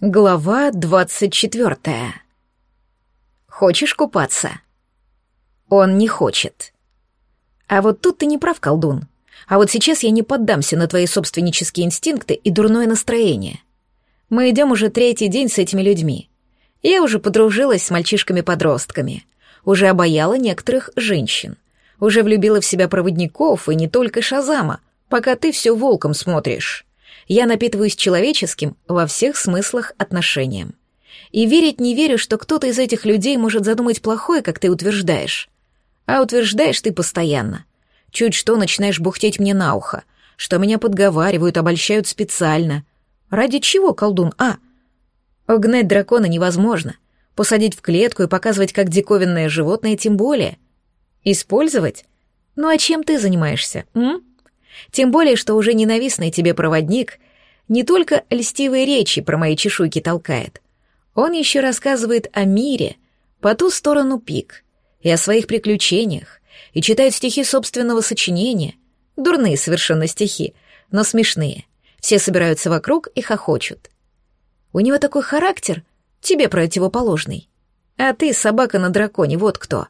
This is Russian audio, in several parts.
Глава двадцать четвертая. Хочешь купаться? Он не хочет. А вот тут ты не прав, колдун. А вот сейчас я не поддамся на твои собственнические инстинкты и дурное настроение. Мы идем уже третий день с этими людьми. Я уже подружилась с мальчишками-подростками, уже обаяла некоторых женщин, уже влюбила в себя проводников и не только Шазама, пока ты все волком смотришь я напитываюсь человеческим во всех смыслах отношением. И верить не верю, что кто-то из этих людей может задумать плохое, как ты утверждаешь. А утверждаешь ты постоянно. Чуть что начинаешь бухтеть мне на ухо, что меня подговаривают, обольщают специально. Ради чего, колдун, а? Угнать дракона невозможно. Посадить в клетку и показывать как диковинное животное тем более. Использовать? Ну а чем ты занимаешься, м? Тем более, что уже ненавистный тебе проводник не только льстивые речи про мои чешуйки толкает. Он еще рассказывает о мире по ту сторону пик и о своих приключениях, и читает стихи собственного сочинения. Дурные совершенно стихи, но смешные. Все собираются вокруг и хохочут. У него такой характер, тебе противоположный. А ты собака на драконе, вот кто.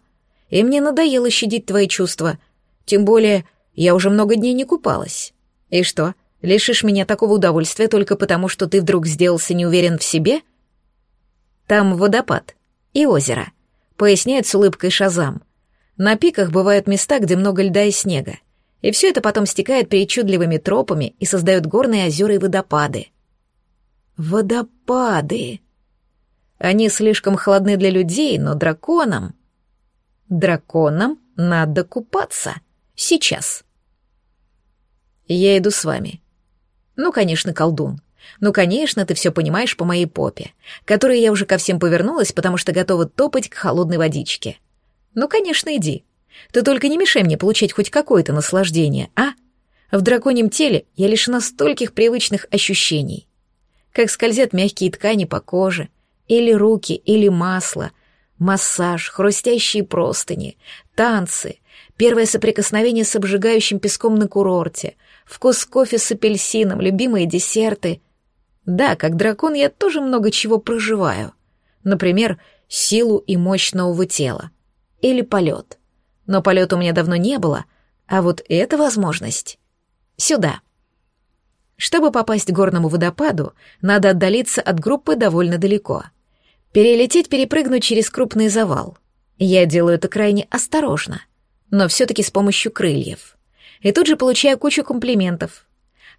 И мне надоело щадить твои чувства. Тем более, я уже много дней не купалась. И что, лишишь меня такого удовольствия только потому, что ты вдруг сделался неуверен в себе? Там водопад и озеро, поясняет с улыбкой Шазам. На пиках бывают места, где много льда и снега, и все это потом стекает причудливыми тропами и создает горные озера и водопады. Водопады. Они слишком холодны для людей, но драконам... Драконам надо купаться. Сейчас. Я иду с вами. Ну, конечно, колдун. Ну, конечно, ты все понимаешь по моей попе, которой я уже ко всем повернулась, потому что готова топать к холодной водичке. Ну, конечно, иди. Ты только не мешай мне получать хоть какое-то наслаждение, а? В драконьем теле я лишена стольких привычных ощущений. Как скользят мягкие ткани по коже, или руки, или масло, массаж, хрустящие простыни, танцы, Первое соприкосновение с обжигающим песком на курорте, вкус кофе с апельсином, любимые десерты. Да, как дракон я тоже много чего проживаю. Например, силу и мощь нового тела. Или полет. Но полета у меня давно не было, а вот эта возможность. Сюда. Чтобы попасть к горному водопаду, надо отдалиться от группы довольно далеко. Перелететь, перепрыгнуть через крупный завал. Я делаю это крайне осторожно — но все-таки с помощью крыльев. И тут же получаю кучу комплиментов.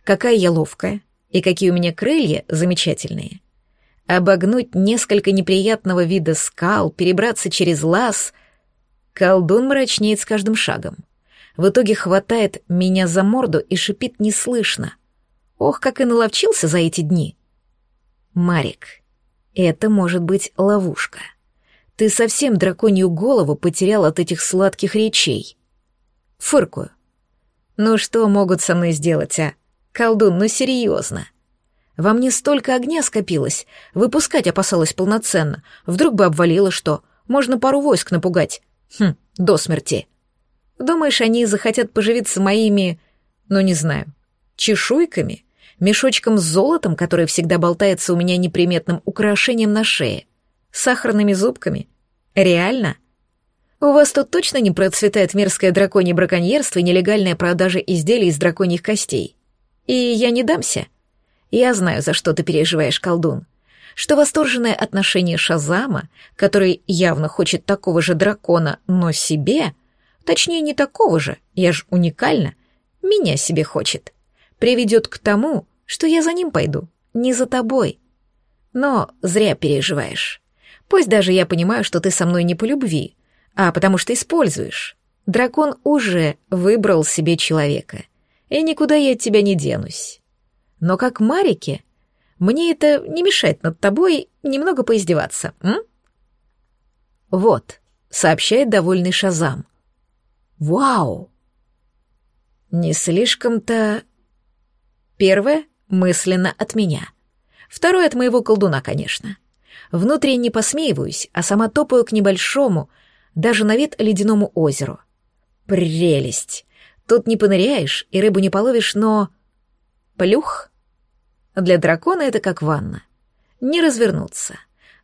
Какая я ловкая, и какие у меня крылья замечательные. Обогнуть несколько неприятного вида скал, перебраться через лаз. Колдун мрачнеет с каждым шагом. В итоге хватает меня за морду и шипит неслышно. Ох, как и наловчился за эти дни. Марик, это может быть ловушка. Ты совсем драконью голову потерял от этих сладких речей. Фыркую. Ну что могут со мной сделать, а? Колдун, ну серьезно. Во мне столько огня скопилось, выпускать опасалась полноценно. Вдруг бы обвалило что, можно пару войск напугать. Хм, до смерти. Думаешь, они захотят поживиться моими, ну не знаю, чешуйками, мешочком с золотом, который всегда болтается у меня неприметным украшением на шее? Сахарными зубками. Реально? У вас тут точно не процветает мерзкое драконье браконьерство и нелегальная продажа изделий из драконьих костей? И я не дамся. Я знаю, за что ты переживаешь, колдун. Что восторженное отношение Шазама, который явно хочет такого же дракона, но себе, точнее не такого же, я ж уникальна, меня себе хочет, приведет к тому, что я за ним пойду, не за тобой. Но зря переживаешь. Пусть даже я понимаю, что ты со мной не по любви, а потому что используешь. Дракон уже выбрал себе человека, и никуда я от тебя не денусь. Но как Марике, мне это не мешает над тобой немного поиздеваться, м? Вот, сообщает довольный Шазам. Вау! Не слишком-то... Первое — мысленно от меня. Второе — от моего колдуна, конечно. Внутренне посмеиваюсь, а сама топаю к небольшому, даже на вид ледяному озеру. Прелесть! Тут не поныряешь и рыбу не половишь, но... Плюх! Для дракона это как ванна. не развернуться,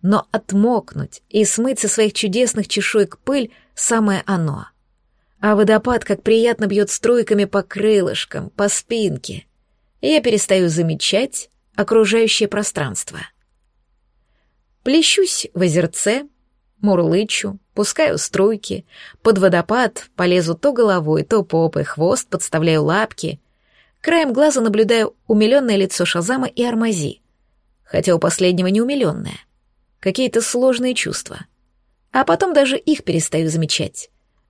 но отмокнуть и смыть со своих чудесных чешуек пыль самое оно. А водопад как приятно бьет струйками по крылышкам, по спинке. Я перестаю замечать окружающее пространство. Плещусь в озерце, мурлычу, пускаю струйки, под водопад полезу то головой, то попой, хвост подставляю лапки. Краем глаза наблюдаю умиленное лицо Шазама и Армази, хотя у последнего не умиленное. Какие-то сложные чувства. А потом даже их перестаю замечать.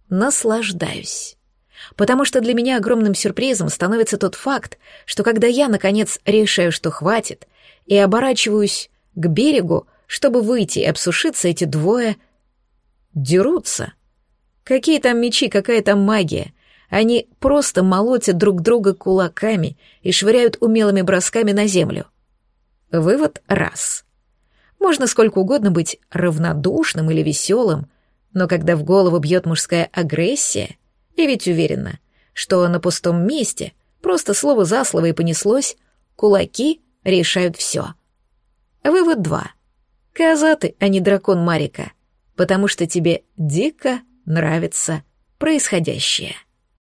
Наслаждаюсь. Потому что для меня огромным сюрпризом становится тот факт, что когда я, наконец, решаю, что хватит, и оборачиваюсь к берегу, чтобы выйти и обсушиться, эти двое дерутся. Какие там мечи, какая там магия. Они просто молотят друг друга кулаками и швыряют умелыми бросками на землю. Вывод раз. Можно сколько угодно быть равнодушным или веселым, но когда в голову бьет мужская агрессия, и ведь уверена, что на пустом месте просто слово за слово и понеслось, кулаки решают все. Вывод два. Коза ты, а не дракон Марика, потому что тебе дико нравится происходящее.